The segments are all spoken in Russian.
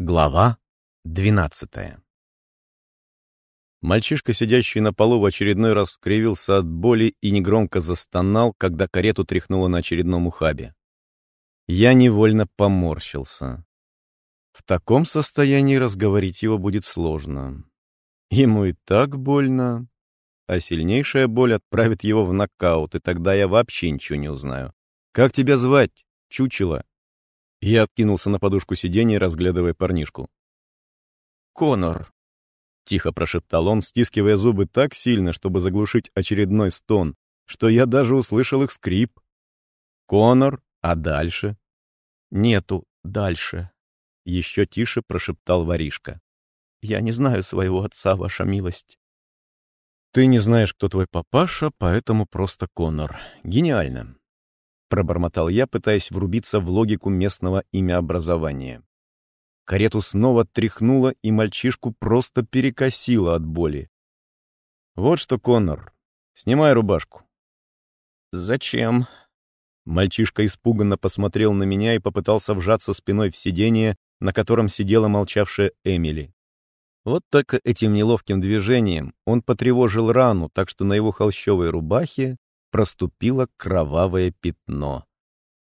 Глава двенадцатая Мальчишка, сидящий на полу, в очередной раз скривился от боли и негромко застонал, когда карету тряхнуло на очередном ухабе. Я невольно поморщился. В таком состоянии разговорить его будет сложно. Ему и так больно, а сильнейшая боль отправит его в нокаут, и тогда я вообще ничего не узнаю. «Как тебя звать, чучело?» Я откинулся на подушку сиденья, разглядывая парнишку. «Конор», — тихо прошептал он, стискивая зубы так сильно, чтобы заглушить очередной стон, что я даже услышал их скрип. «Конор, а дальше?» «Нету дальше», — еще тише прошептал воришка. «Я не знаю своего отца, ваша милость». «Ты не знаешь, кто твой папаша, поэтому просто Конор. Гениально. — пробормотал я, пытаясь врубиться в логику местного имяобразования. Карету снова тряхнуло, и мальчишку просто перекосило от боли. «Вот что, Коннор, снимай рубашку». «Зачем?» Мальчишка испуганно посмотрел на меня и попытался вжаться спиной в сиденье, на котором сидела молчавшая Эмили. Вот только этим неловким движением он потревожил рану, так что на его холщовой рубахе проступило кровавое пятно.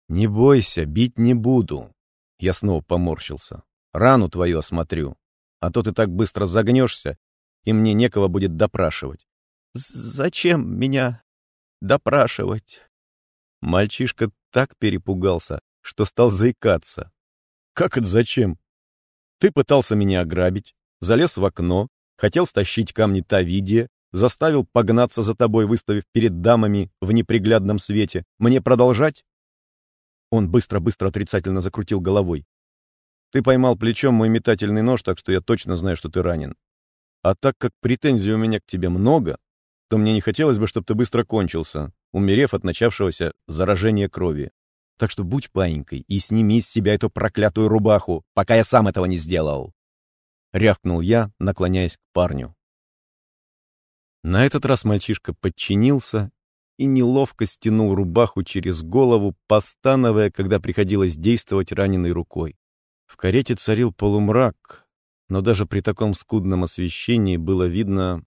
«Не бойся, бить не буду». Я снова поморщился. «Рану твою осмотрю, а то ты так быстро загнешься, и мне некого будет допрашивать». «Зачем меня допрашивать?» Мальчишка так перепугался, что стал заикаться. «Как это зачем? Ты пытался меня ограбить, залез в окно, хотел стащить камни Тавидия, заставил погнаться за тобой, выставив перед дамами в неприглядном свете. Мне продолжать?» Он быстро-быстро отрицательно закрутил головой. «Ты поймал плечом мой метательный нож, так что я точно знаю, что ты ранен. А так как претензий у меня к тебе много, то мне не хотелось бы, чтобы ты быстро кончился, умерев от начавшегося заражения крови. Так что будь паинькой и сними с себя эту проклятую рубаху, пока я сам этого не сделал!» Рявкнул я, наклоняясь к парню. На этот раз мальчишка подчинился и неловко стянул рубаху через голову, постановая, когда приходилось действовать раненой рукой. В карете царил полумрак, но даже при таком скудном освещении было видно,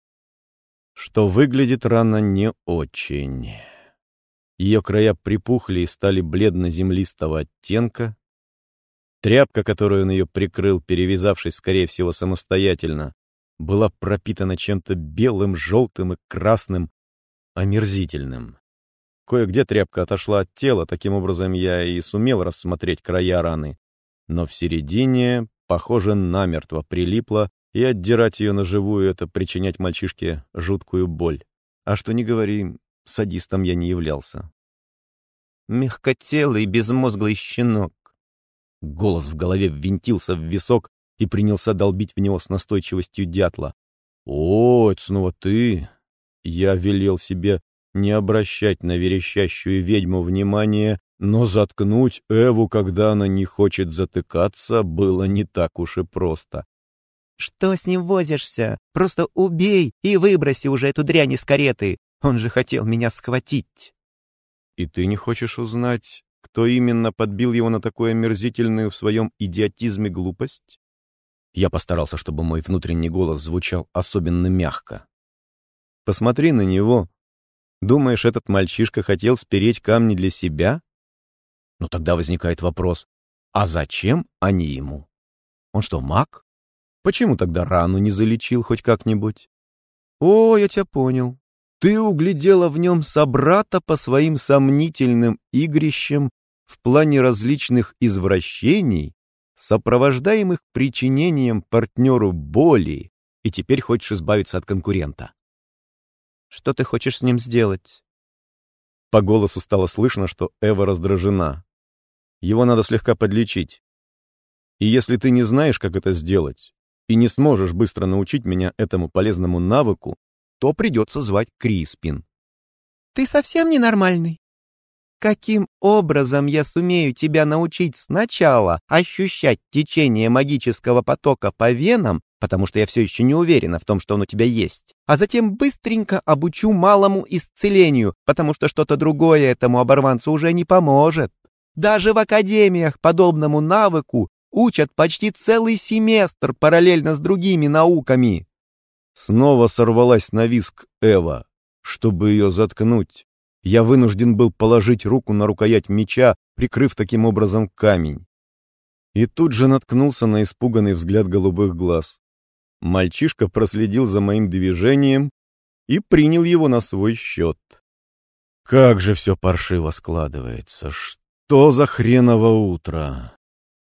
что выглядит рана не очень. Ее края припухли и стали бледно-землистого оттенка. Тряпка, которую он ее прикрыл, перевязавшись, скорее всего, самостоятельно, была пропитана чем-то белым, желтым и красным, омерзительным. Кое-где тряпка отошла от тела, таким образом я и сумел рассмотреть края раны. Но в середине, похоже, намертво прилипла, и отдирать ее на живую — это причинять мальчишке жуткую боль. А что не говори, садистом я не являлся. «Мягкотелый, безмозглый щенок!» Голос в голове ввинтился в висок, и принялся долбить в него с настойчивостью дятла. «О, это снова ты!» Я велел себе не обращать на верещащую ведьму внимания, но заткнуть Эву, когда она не хочет затыкаться, было не так уж и просто. «Что с ним возишься? Просто убей и выброси уже эту дрянь из кареты! Он же хотел меня схватить!» «И ты не хочешь узнать, кто именно подбил его на такую омерзительную в своем идиотизме глупость?» Я постарался, чтобы мой внутренний голос звучал особенно мягко. «Посмотри на него. Думаешь, этот мальчишка хотел спереть камни для себя? Но тогда возникает вопрос, а зачем они ему? Он что, маг? Почему тогда рану не залечил хоть как-нибудь? О, я тебя понял. Ты углядела в нем собрата по своим сомнительным игрищам в плане различных извращений сопровождаемых причинением партнеру боли, и теперь хочешь избавиться от конкурента. Что ты хочешь с ним сделать? По голосу стало слышно, что Эва раздражена. Его надо слегка подлечить. И если ты не знаешь, как это сделать, и не сможешь быстро научить меня этому полезному навыку, то придется звать Криспин. Ты совсем ненормальный. Каким образом я сумею тебя научить сначала ощущать течение магического потока по венам, потому что я все еще не уверена в том, что он у тебя есть, а затем быстренько обучу малому исцелению, потому что что-то другое этому оборванцу уже не поможет. Даже в академиях подобному навыку учат почти целый семестр параллельно с другими науками. Снова сорвалась на виск Эва. Чтобы ее заткнуть, я вынужден был положить руку на рукоять меча, прикрыв таким образом камень. И тут же наткнулся на испуганный взгляд голубых глаз. Мальчишка проследил за моим движением и принял его на свой счет. Как же все паршиво складывается. Что за хреново утро?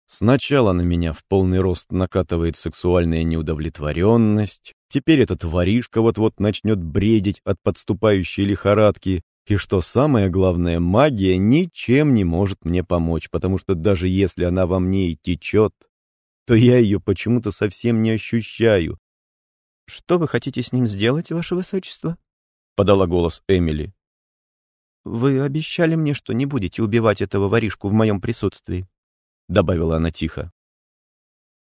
Сначала на меня в полный рост накатывает сексуальная неудовлетворенность, теперь этот воришка вот-вот начнет бредить от подступающей лихорадки, и что самое главное, магия ничем не может мне помочь, потому что даже если она во мне и течет, то я ее почему-то совсем не ощущаю. «Что вы хотите с ним сделать, ваше высочество?» — подала голос Эмили. «Вы обещали мне, что не будете убивать этого воришку в моем присутствии», — добавила она тихо.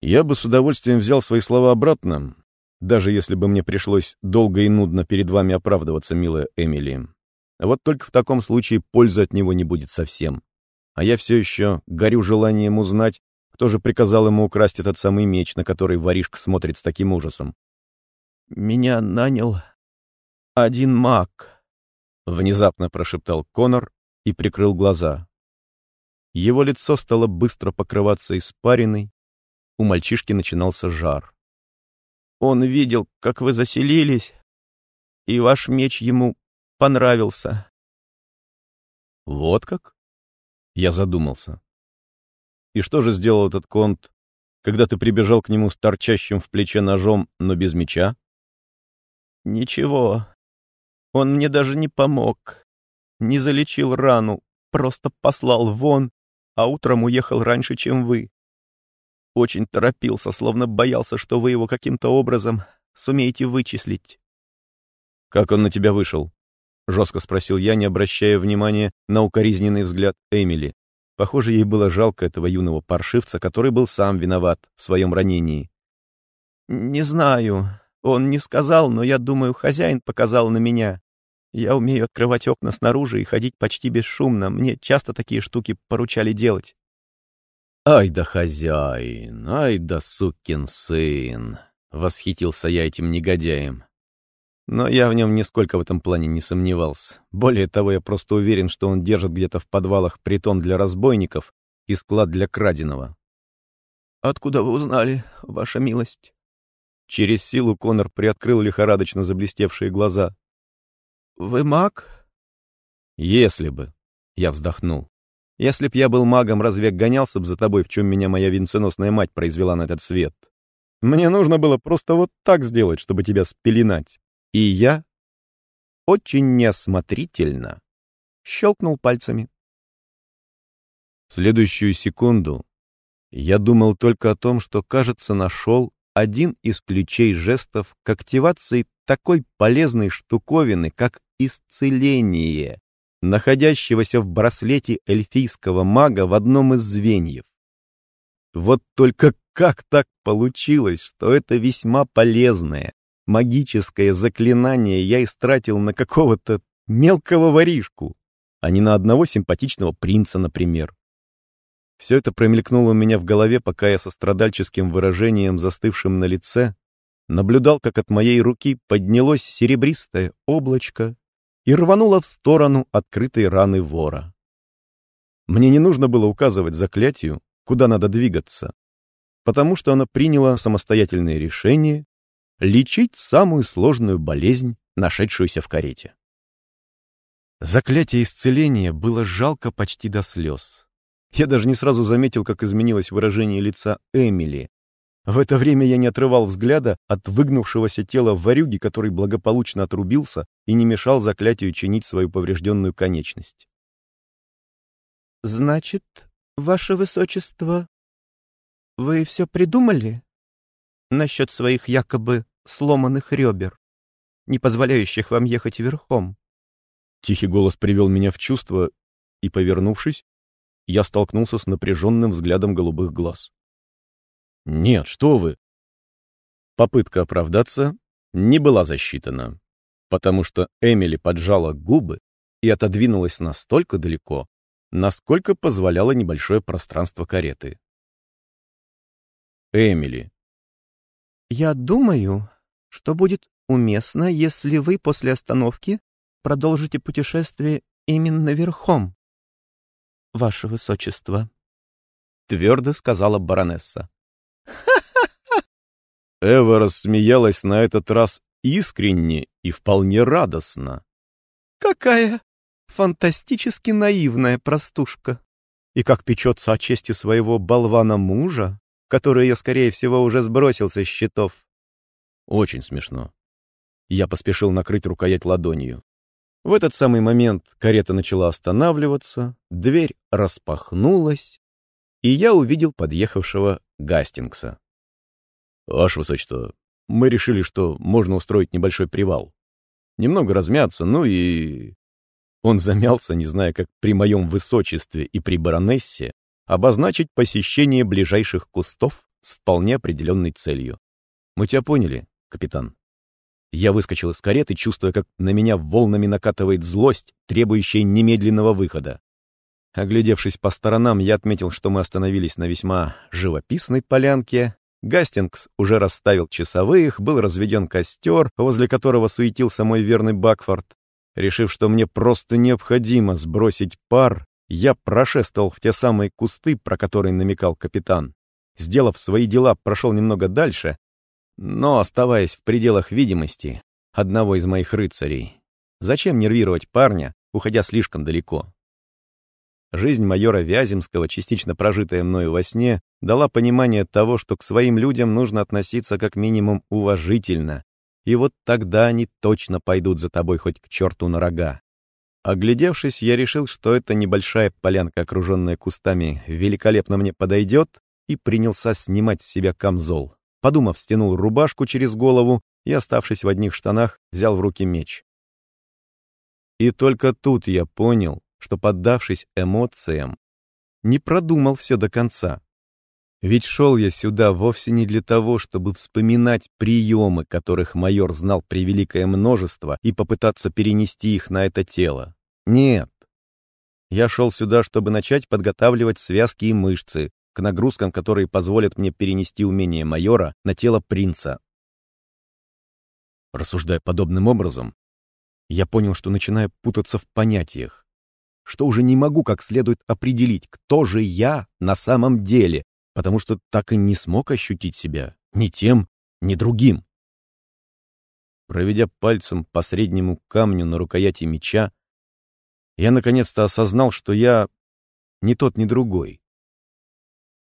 «Я бы с удовольствием взял свои слова обратно, даже если бы мне пришлось долго и нудно перед вами оправдываться, милая Эмили. Вот только в таком случае пользы от него не будет совсем. А я все еще горю желанием узнать, кто же приказал ему украсть этот самый меч, на который воришка смотрит с таким ужасом. «Меня нанял один маг», — внезапно прошептал Конор и прикрыл глаза. Его лицо стало быстро покрываться испариной, у мальчишки начинался жар. «Он видел, как вы заселились, и ваш меч ему понравился». «Вот как?» Я задумался. «И что же сделал этот конт, когда ты прибежал к нему с торчащим в плече ножом, но без меча?» «Ничего, он мне даже не помог, не залечил рану, просто послал вон, а утром уехал раньше, чем вы. Очень торопился, словно боялся, что вы его каким-то образом сумеете вычислить. «Как он на тебя вышел?» — жестко спросил я, не обращая внимания на укоризненный взгляд Эмили. Похоже, ей было жалко этого юного паршивца, который был сам виноват в своем ранении. «Не знаю. Он не сказал, но я думаю, хозяин показал на меня. Я умею открывать окна снаружи и ходить почти бесшумно. Мне часто такие штуки поручали делать. «Ай да хозяин, ай да сукин сын!» — восхитился я этим негодяем. Но я в нем нисколько в этом плане не сомневался. Более того, я просто уверен, что он держит где-то в подвалах притон для разбойников и склад для краденого. «Откуда вы узнали, ваша милость?» Через силу Конор приоткрыл лихорадочно заблестевшие глаза. «Вы маг?» «Если бы», — я вздохнул. «Если б я был магом, разве гонялся бы за тобой, в чем меня моя венценосная мать произвела на этот свет? Мне нужно было просто вот так сделать, чтобы тебя спеленать. И я очень неосмотрительно щелкнул пальцами. В следующую секунду я думал только о том, что, кажется, нашел один из ключей жестов к активации такой полезной штуковины, как исцеление, находящегося в браслете эльфийского мага в одном из звеньев. Вот только как так получилось, что это весьма полезное магическое заклинание я истратил на какого-то мелкого воришку, а не на одного симпатичного принца, например. Все это промелькнуло у меня в голове, пока я со страдальческим выражением, застывшим на лице, наблюдал, как от моей руки поднялось серебристое облачко и рвануло в сторону открытой раны вора. Мне не нужно было указывать заклятию, куда надо двигаться, потому что она приняла самостоятельное решение лечить самую сложную болезнь, нашедшуюся в карете. Заклятие исцеления было жалко почти до слез. Я даже не сразу заметил, как изменилось выражение лица Эмили. В это время я не отрывал взгляда от выгнувшегося тела варюги, который благополучно отрубился и не мешал заклятию чинить свою поврежденную конечность. «Значит, ваше высочество, вы все придумали насчет своих якобы сломанных ребер, не позволяющих вам ехать верхом?» Тихий голос привел меня в чувство, и, повернувшись, я столкнулся с напряженным взглядом голубых глаз. «Нет, что вы!» Попытка оправдаться не была засчитана, потому что Эмили поджала губы и отодвинулась настолько далеко, насколько позволяло небольшое пространство кареты. Эмили. «Я думаю, что будет уместно, если вы после остановки продолжите путешествие именно верхом, ваше высочество», — твердо сказала баронесса. Эва рассмеялась на этот раз искренне и вполне радостно. «Какая фантастически наивная простушка! И как печется о чести своего болвана-мужа, который я, скорее всего, уже сбросил со счетов!» Очень смешно. Я поспешил накрыть рукоять ладонью. В этот самый момент карета начала останавливаться, дверь распахнулась, и я увидел подъехавшего Гастингса. «Ваше Высочество, мы решили, что можно устроить небольшой привал. Немного размяться, ну и...» Он замялся, не зная, как при моем высочестве и при баронессе обозначить посещение ближайших кустов с вполне определенной целью. «Мы тебя поняли, капитан». Я выскочил из кареты, чувствуя, как на меня волнами накатывает злость, требующая немедленного выхода. Оглядевшись по сторонам, я отметил, что мы остановились на весьма живописной полянке. Гастингс уже расставил часовых, был разведен костер, возле которого суетился мой верный Бакфорд. Решив, что мне просто необходимо сбросить пар, я прошествовал в те самые кусты, про которые намекал капитан. Сделав свои дела, прошел немного дальше, но оставаясь в пределах видимости одного из моих рыцарей. Зачем нервировать парня, уходя слишком далеко? Жизнь майора Вяземского, частично прожитая мною во сне, дала понимание того, что к своим людям нужно относиться как минимум уважительно, и вот тогда они точно пойдут за тобой хоть к черту на рога. Оглядевшись, я решил, что эта небольшая полянка, окруженная кустами, великолепно мне подойдет, и принялся снимать с себя камзол. Подумав, стянул рубашку через голову и, оставшись в одних штанах, взял в руки меч. И только тут я понял, что, поддавшись эмоциям, не продумал все до конца. Ведь шел я сюда вовсе не для того, чтобы вспоминать приемы, которых майор знал превеликое множество, и попытаться перенести их на это тело. Нет. Я шел сюда, чтобы начать подготавливать связки и мышцы, к нагрузкам, которые позволят мне перенести умение майора на тело принца. Рассуждая подобным образом, я понял, что начинаю путаться в понятиях, что уже не могу как следует определить, кто же я на самом деле, потому что так и не смог ощутить себя ни тем, ни другим. Проведя пальцем по среднему камню на рукояти меча, я наконец-то осознал, что я ни тот, ни другой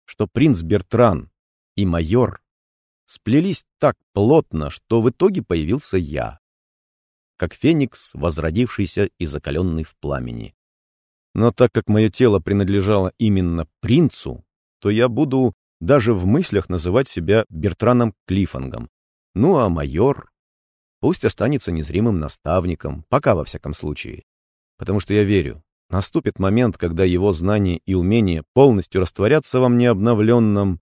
что принц Бертран и майор сплелись так плотно, что в итоге появился я, как феникс, возродившийся и закаленный в пламени. Но так как мое тело принадлежало именно принцу, то я буду даже в мыслях называть себя Бертраном Клиффангом. Ну а майор пусть останется незримым наставником, пока во всяком случае. Потому что я верю, Наступит момент, когда его знания и умения полностью растворятся во мне обновленном,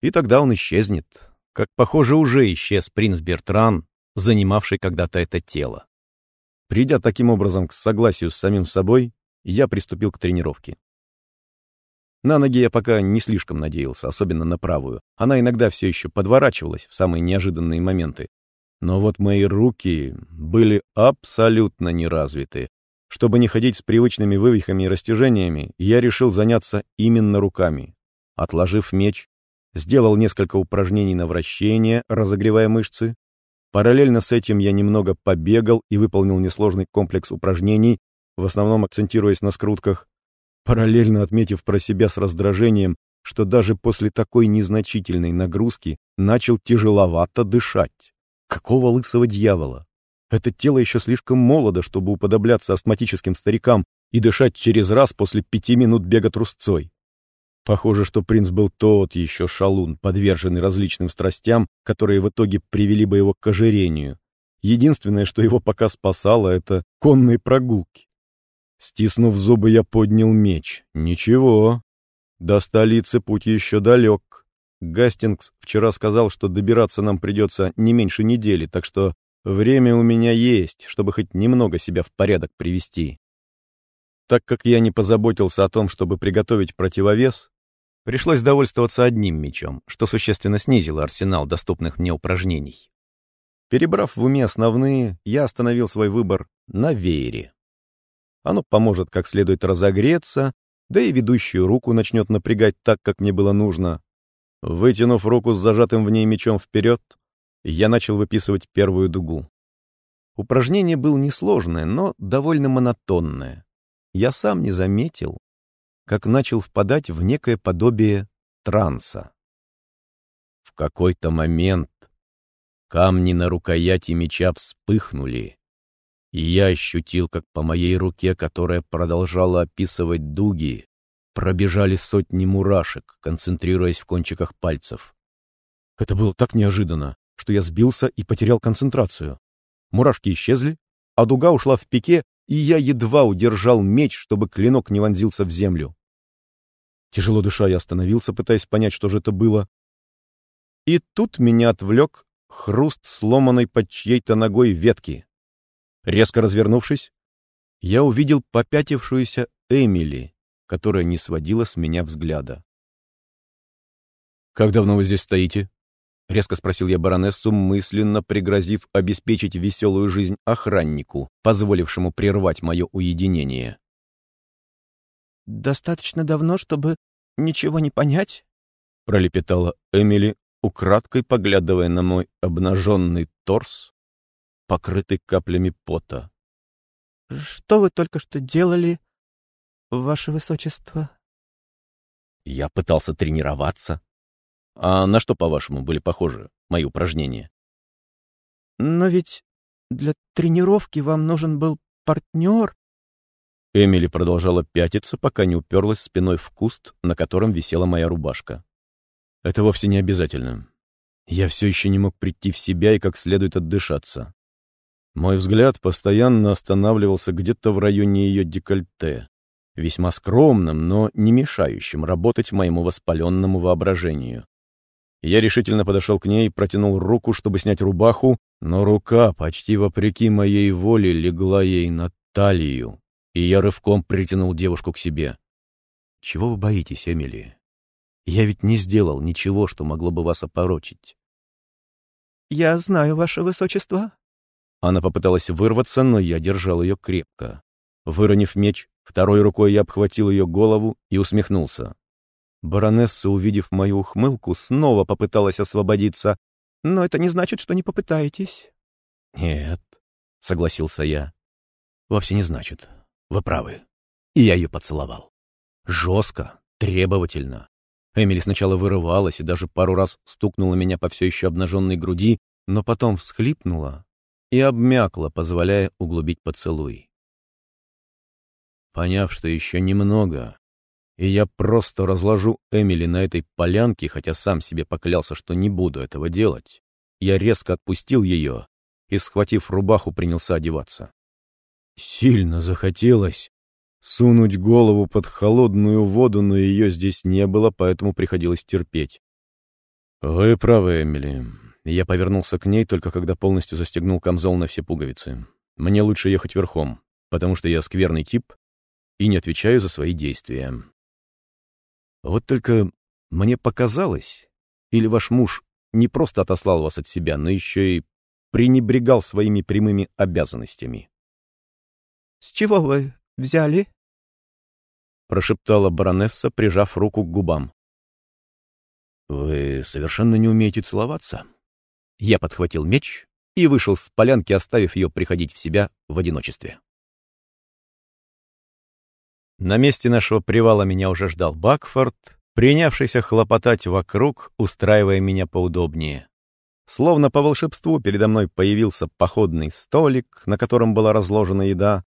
и тогда он исчезнет, как, похоже, уже исчез принц Бертран, занимавший когда-то это тело. Придя таким образом к согласию с самим собой, я приступил к тренировке. На ноги я пока не слишком надеялся, особенно на правую. Она иногда все еще подворачивалась в самые неожиданные моменты. Но вот мои руки были абсолютно неразвиты, чтобы не ходить с привычными вывихами и растяжениями, я решил заняться именно руками. Отложив меч, сделал несколько упражнений на вращение, разогревая мышцы. Параллельно с этим я немного побегал и выполнил несложный комплекс упражнений, в основном акцентируясь на скрутках, параллельно отметив про себя с раздражением, что даже после такой незначительной нагрузки начал тяжеловато дышать. Какого лысого дьявола? Это тело еще слишком молодо, чтобы уподобляться астматическим старикам и дышать через раз после пяти минут бега трусцой. Похоже, что принц был тот еще шалун, подверженный различным страстям, которые в итоге привели бы его к ожирению. Единственное, что его пока спасало, это конные прогулки. Стиснув зубы, я поднял меч. Ничего. До столицы путь еще далек. Гастингс вчера сказал, что добираться нам придется не меньше недели, так что Время у меня есть, чтобы хоть немного себя в порядок привести. Так как я не позаботился о том, чтобы приготовить противовес, Пришлось довольствоваться одним мечом, что существенно снизило арсенал доступных мне упражнений. Перебрав в уме основные, я остановил свой выбор на веере. Оно поможет как следует разогреться, да и ведущую руку начнет напрягать так, как мне было нужно. Вытянув руку с зажатым в ней мечом вперед, я начал выписывать первую дугу. Упражнение было несложное, но довольно монотонное. Я сам не заметил, как начал впадать в некое подобие транса. В какой-то момент камни на рукояти меча вспыхнули, и я ощутил, как по моей руке, которая продолжала описывать дуги, пробежали сотни мурашек, концентрируясь в кончиках пальцев. Это было так неожиданно, что я сбился и потерял концентрацию. Мурашки исчезли, а дуга ушла в пике, и я едва удержал меч, чтобы клинок не вонзился в землю. Тяжело дыша, я остановился, пытаясь понять, что же это было. И тут меня отвлек хруст сломанной под чьей-то ногой ветки. Резко развернувшись, я увидел попятившуюся Эмили, которая не сводила с меня взгляда. «Как давно вы здесь стоите?» — резко спросил я баронессу, мысленно пригрозив обеспечить веселую жизнь охраннику, позволившему прервать мое уединение. «Достаточно давно, чтобы ничего не понять?» — пролепетала Эмили, украдкой поглядывая на мой обнаженный торс, покрытый каплями пота. «Что вы только что делали, ваше высочество?» Я пытался тренироваться. А на что, по-вашему, были похожи мои упражнения? «Но ведь для тренировки вам нужен был партнер», Эмили продолжала пятиться, пока не уперлась спиной в куст, на котором висела моя рубашка. Это вовсе не обязательно. Я все еще не мог прийти в себя и как следует отдышаться. Мой взгляд постоянно останавливался где-то в районе ее декольте, весьма скромным, но не мешающим работать моему воспаленному воображению. Я решительно подошел к ней протянул руку, чтобы снять рубаху, но рука, почти вопреки моей воле, легла ей на талию, и я рывком притянул девушку к себе. «Чего вы боитесь, Эмили? Я ведь не сделал ничего, что могло бы вас опорочить». «Я знаю, ваше высочество». Она попыталась вырваться, но я держал ее крепко. Выронив меч, второй рукой я обхватил ее голову и усмехнулся. Баронесса, увидев мою ухмылку, снова попыталась освободиться. «Но это не значит, что не попытаетесь». «Нет», — согласился я. «Вовсе не значит. Вы правы. И я ее поцеловал. Жестко, требовательно. Эмили сначала вырывалась и даже пару раз стукнула меня по все еще обнаженной груди, но потом всхлипнула и обмякла, позволяя углубить поцелуй. Поняв, что еще немного, и я просто разложу Эмили на этой полянке, хотя сам себе поклялся, что не буду этого делать, я резко отпустил ее и, схватив рубаху, принялся одеваться. Сильно захотелось сунуть голову под холодную воду, но ее здесь не было, поэтому приходилось терпеть. «Вы правы, Эмили». Я повернулся к ней, только когда полностью застегнул камзол на все пуговицы. «Мне лучше ехать верхом, потому что я скверный тип и не отвечаю за свои действия». Вот только мне показалось, или ваш муж не просто отослал вас от себя, но еще и пренебрегал своими прямыми обязанностями. С чего вы взяли?» Прошептала баронесса, прижав руку к губам. «Вы совершенно не умеете целоваться?» Я подхватил меч и вышел с полянки, оставив ее приходить в себя в одиночестве. На месте нашего привала меня уже ждал Бакфорд, принявшийся хлопотать вокруг, устраивая меня поудобнее. Словно по волшебству передо мной появился походный столик, на котором была разложена еда,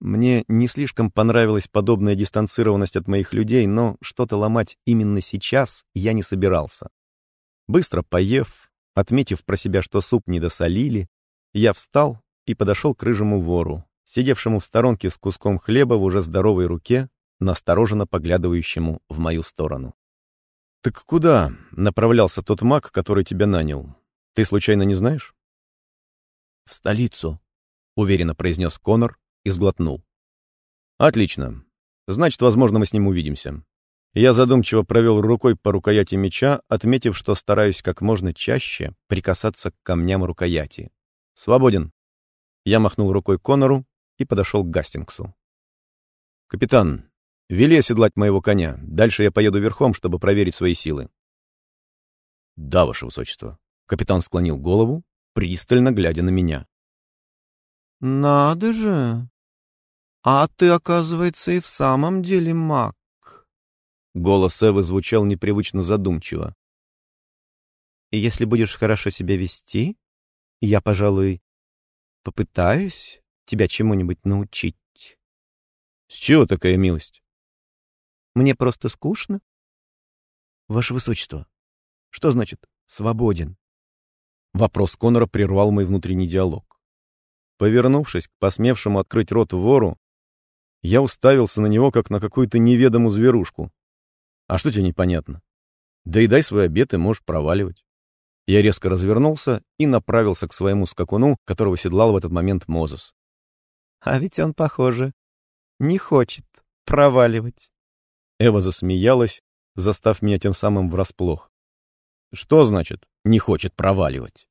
мне не слишком понравилась подобная дистанцированность от моих людей, но что-то ломать именно сейчас я не собирался. Быстро поев, отметив про себя, что суп не досолили, я встал и подошел к рыжему вору, сидевшему в сторонке с куском хлеба в уже здоровой руке, настороженно поглядывающему в мою сторону. «Так куда направлялся тот маг, который тебя нанял? Ты случайно не знаешь?» «В столицу», — уверенно произнес Конор, и сглотнул. «Отлично. Значит, возможно, мы с ним увидимся. Я задумчиво провел рукой по рукояти меча, отметив, что стараюсь как можно чаще прикасаться к камням рукояти. «Свободен!» Я махнул рукой Конору и подошел к Гастингсу. «Капитан, вели оседлать моего коня. Дальше я поеду верхом, чтобы проверить свои силы». «Да, ваше высочество». Капитан склонил голову, пристально глядя на меня. «Надо же! А ты, оказывается, и в самом деле маг. Голос Эвы звучал непривычно задумчиво. Если будешь хорошо себя вести, я, пожалуй, попытаюсь тебя чему-нибудь научить. С чего такая милость? Мне просто скучно. Ваше Высочество, что значит «свободен»? Вопрос Конора прервал мой внутренний диалог. Повернувшись к посмевшему открыть рот вору, я уставился на него, как на какую-то неведомую зверушку. А что тебе непонятно? Да и дай свой обед, и можешь проваливать. Я резко развернулся и направился к своему скакуну, которого седлал в этот момент Мозес. А ведь он, похоже, не хочет проваливать. Эва засмеялась, застав меня тем самым врасплох. Что значит «не хочет проваливать»?